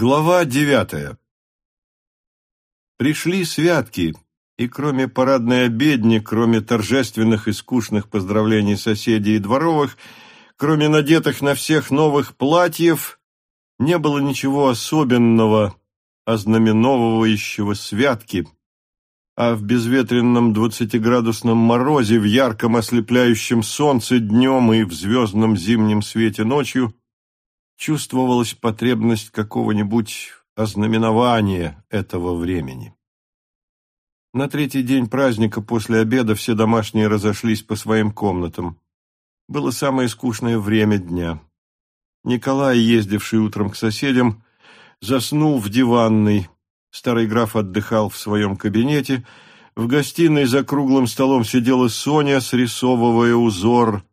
Глава девятая. Пришли святки, и кроме парадной обедни, кроме торжественных и скучных поздравлений соседей и дворовых, кроме надетых на всех новых платьев, не было ничего особенного, ознаменовывающего святки, а в безветренном двадцатиградусном морозе, в ярком ослепляющем солнце днем и в звездном зимнем свете ночью – чувствовалась потребность какого-нибудь ознаменования этого времени. На третий день праздника после обеда все домашние разошлись по своим комнатам. Было самое скучное время дня. Николай, ездивший утром к соседям, заснул в диванной. Старый граф отдыхал в своем кабинете. В гостиной за круглым столом сидела Соня, срисовывая узор.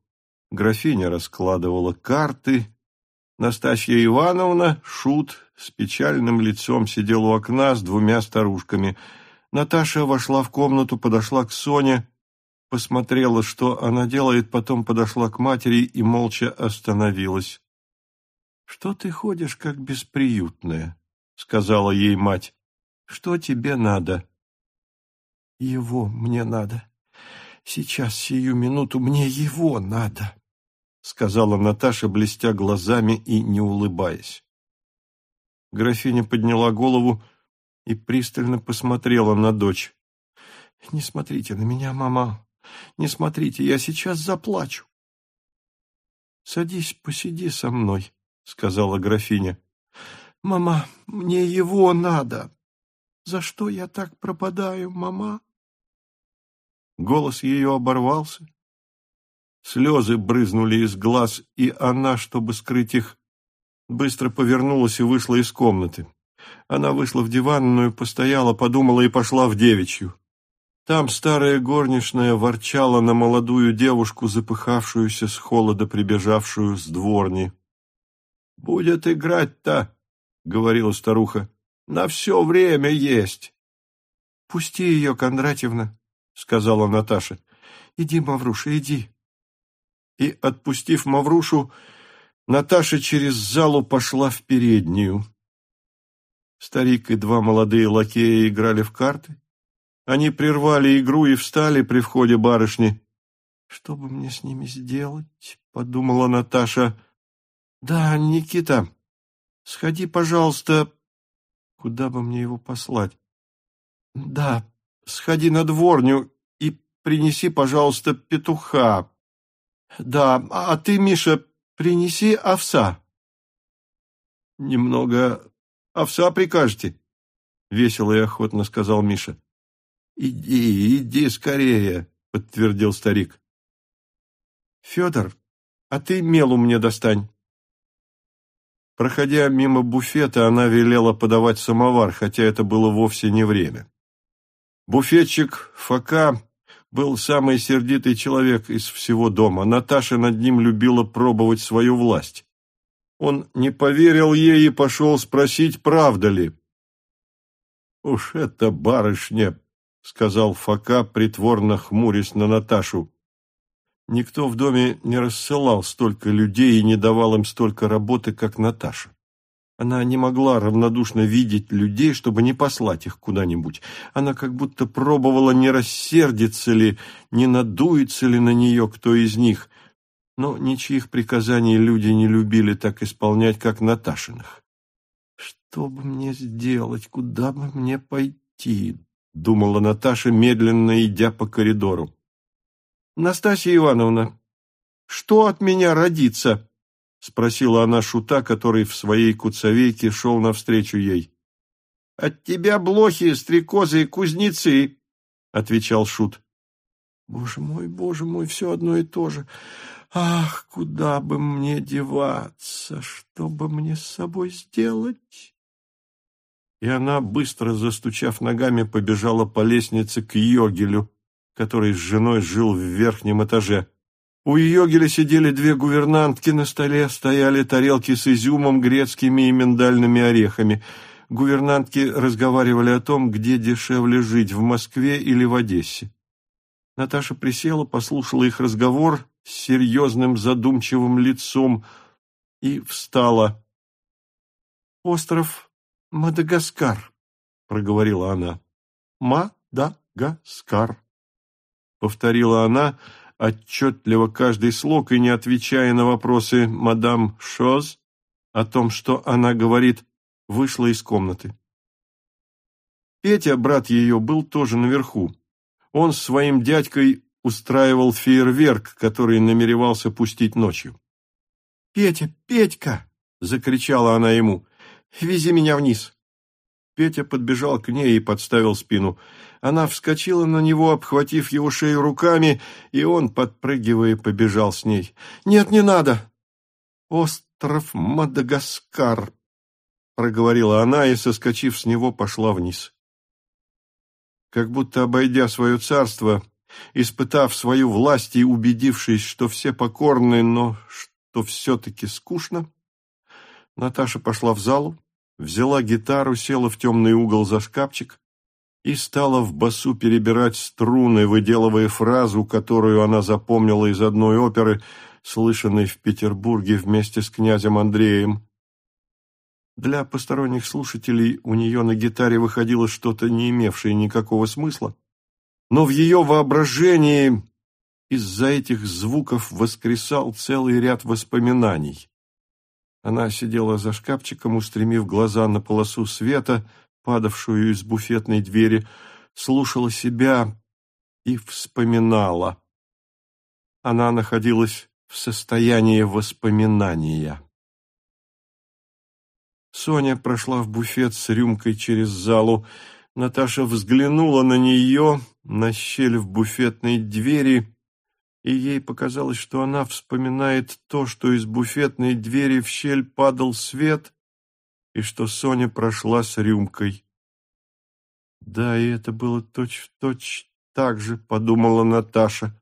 Графиня раскладывала карты, Настасья Ивановна, шут, с печальным лицом сидел у окна с двумя старушками. Наташа вошла в комнату, подошла к Соне, посмотрела, что она делает, потом подошла к матери и молча остановилась. — Что ты ходишь, как бесприютная? — сказала ей мать. — Что тебе надо? — Его мне надо. Сейчас, сию минуту, мне его надо сказала Наташа, блестя глазами и не улыбаясь. Графиня подняла голову и пристально посмотрела на дочь. — Не смотрите на меня, мама, не смотрите, я сейчас заплачу. — Садись, посиди со мной, — сказала графиня. — Мама, мне его надо. За что я так пропадаю, мама? Голос ее оборвался, Слезы брызнули из глаз, и она, чтобы скрыть их, быстро повернулась и вышла из комнаты. Она вышла в диванную, постояла, подумала и пошла в девичью. Там старая горничная ворчала на молодую девушку, запыхавшуюся с холода, прибежавшую с дворни. — Будет играть-то, — говорила старуха, — на все время есть. — Пусти ее, Кондратьевна, — сказала Наташа. — Иди, Мавруша, иди и, отпустив Маврушу, Наташа через залу пошла в переднюю. Старик и два молодые лакея играли в карты. Они прервали игру и встали при входе барышни. «Что бы мне с ними сделать?» — подумала Наташа. «Да, Никита, сходи, пожалуйста. Куда бы мне его послать?» «Да, сходи на дворню и принеси, пожалуйста, петуха. Да, а ты, Миша, принеси овса. Немного овса прикажете? Весело и охотно сказал Миша. Иди, иди скорее, подтвердил старик. Федор, а ты мелу мне достань. Проходя мимо буфета, она велела подавать самовар, хотя это было вовсе не время. Буфетчик Фока был самый сердитый человек из всего дома. Наташа над ним любила пробовать свою власть. Он не поверил ей и пошел спросить, правда ли. «Уж это барышня!» — сказал Фока, притворно хмурясь на Наташу. Никто в доме не рассылал столько людей и не давал им столько работы, как Наташа. Она не могла равнодушно видеть людей, чтобы не послать их куда-нибудь. Она как будто пробовала, не рассердится ли, не надуется ли на нее кто из них. Но ничьих приказаний люди не любили так исполнять, как Наташиных. «Что бы мне сделать? Куда бы мне пойти?» — думала Наташа, медленно идя по коридору. «Настасья Ивановна, что от меня родится?» — спросила она шута, который в своей куцовейке шел навстречу ей. — От тебя блохи, стрекозы и кузнецы, — отвечал шут. — Боже мой, боже мой, все одно и то же. Ах, куда бы мне деваться, что бы мне с собой сделать? И она, быстро застучав ногами, побежала по лестнице к Йогелю, который с женой жил в верхнем этаже. У Йогеля сидели две гувернантки, на столе стояли тарелки с изюмом, грецкими и миндальными орехами. Гувернантки разговаривали о том, где дешевле жить, в Москве или в Одессе. Наташа присела, послушала их разговор с серьезным задумчивым лицом и встала. «Остров Мадагаскар, проговорила она. Мадагаскар, повторила она, отчетливо каждый слог и не отвечая на вопросы мадам Шоз о том, что она говорит, вышла из комнаты. Петя, брат ее, был тоже наверху. Он с своим дядькой устраивал фейерверк, который намеревался пустить ночью. «Петя, Петька!» — закричала она ему. «Вези меня вниз!» Петя подбежал к ней и подставил спину. Она вскочила на него, обхватив его шею руками, и он, подпрыгивая, побежал с ней. «Нет, не надо!» «Остров Мадагаскар!» — проговорила она и, соскочив с него, пошла вниз. Как будто обойдя свое царство, испытав свою власть и убедившись, что все покорны, но что все-таки скучно, Наташа пошла в залу, взяла гитару, села в темный угол за шкафчик и стала в басу перебирать струны, выделывая фразу, которую она запомнила из одной оперы, слышанной в Петербурге вместе с князем Андреем. Для посторонних слушателей у нее на гитаре выходило что-то, не имевшее никакого смысла, но в ее воображении из-за этих звуков воскресал целый ряд воспоминаний. Она сидела за шкафчиком, устремив глаза на полосу света, падавшую из буфетной двери, слушала себя и вспоминала. Она находилась в состоянии воспоминания. Соня прошла в буфет с рюмкой через залу. Наташа взглянула на нее, на щель в буфетной двери, и ей показалось, что она вспоминает то, что из буфетной двери в щель падал свет, и что Соня прошла с рюмкой. Да, и это было точь-в-точь точь так же, подумала Наташа.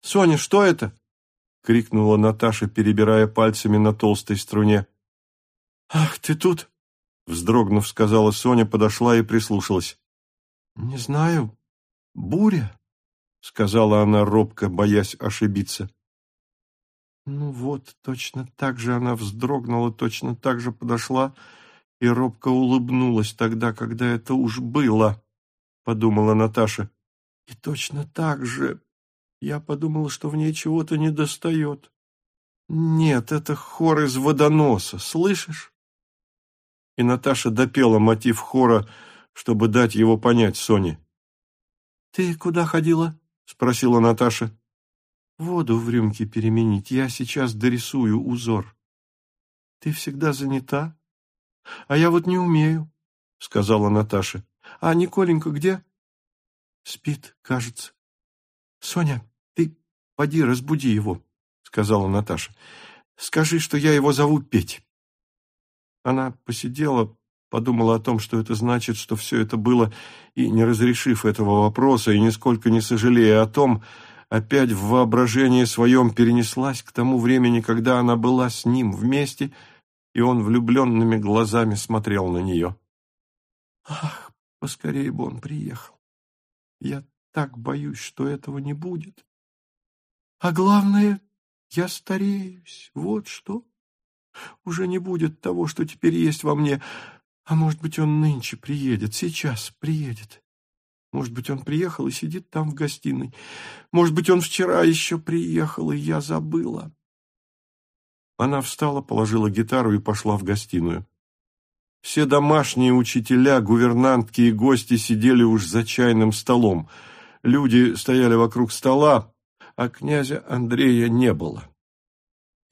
«Соня, что это?» — крикнула Наташа, перебирая пальцами на толстой струне. «Ах, ты тут!» — вздрогнув, сказала Соня, подошла и прислушалась. «Не знаю. Буря?» — сказала она робко, боясь ошибиться. Ну вот, точно так же она вздрогнула, точно так же подошла и робко улыбнулась тогда, когда это уж было, — подумала Наташа. И точно так же я подумала, что в ней чего-то недостает. Нет, это хор из водоноса, слышишь? и Наташа допела мотив хора, чтобы дать его понять Соне. «Ты куда ходила?» — спросила Наташа. «Воду в рюмке переменить. Я сейчас дорисую узор». «Ты всегда занята?» «А я вот не умею», — сказала Наташа. «А Николенька где?» «Спит, кажется». «Соня, ты поди разбуди его», — сказала Наташа. «Скажи, что я его зову Петь». Она посидела, подумала о том, что это значит, что все это было, и, не разрешив этого вопроса, и нисколько не сожалея о том, опять в воображении своем перенеслась к тому времени, когда она была с ним вместе, и он влюбленными глазами смотрел на нее. «Ах, поскорее бы он приехал! Я так боюсь, что этого не будет. А главное, я стареюсь, вот что!» Уже не будет того, что теперь есть во мне. А может быть, он нынче приедет, сейчас приедет. Может быть, он приехал и сидит там в гостиной. Может быть, он вчера еще приехал, и я забыла. Она встала, положила гитару и пошла в гостиную. Все домашние учителя, гувернантки и гости сидели уж за чайным столом. Люди стояли вокруг стола, а князя Андрея не было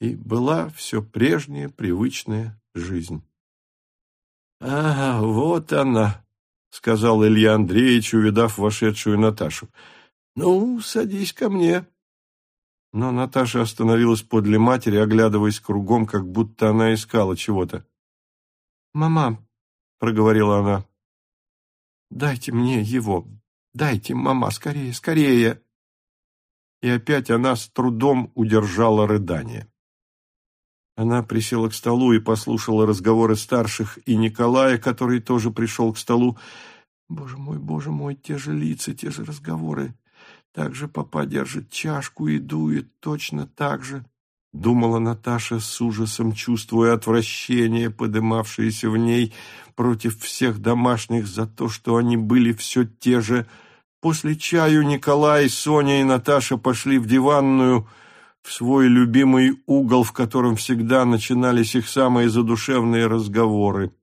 и была все прежняя привычная жизнь. — А, вот она, — сказал Илья Андреевич, увидав вошедшую Наташу. — Ну, садись ко мне. Но Наташа остановилась подле матери, оглядываясь кругом, как будто она искала чего-то. — Мама, — проговорила она, — дайте мне его, дайте, мама, скорее, скорее. И опять она с трудом удержала рыдание. Она присела к столу и послушала разговоры старших и Николая, который тоже пришел к столу. «Боже мой, боже мой, те же лица, те же разговоры. Так же папа держит чашку и дует, точно так же», — думала Наташа с ужасом, чувствуя отвращение, подымавшееся в ней против всех домашних за то, что они были все те же. После чаю Николай, Соня и Наташа пошли в диванную, — в свой любимый угол, в котором всегда начинались их самые задушевные разговоры.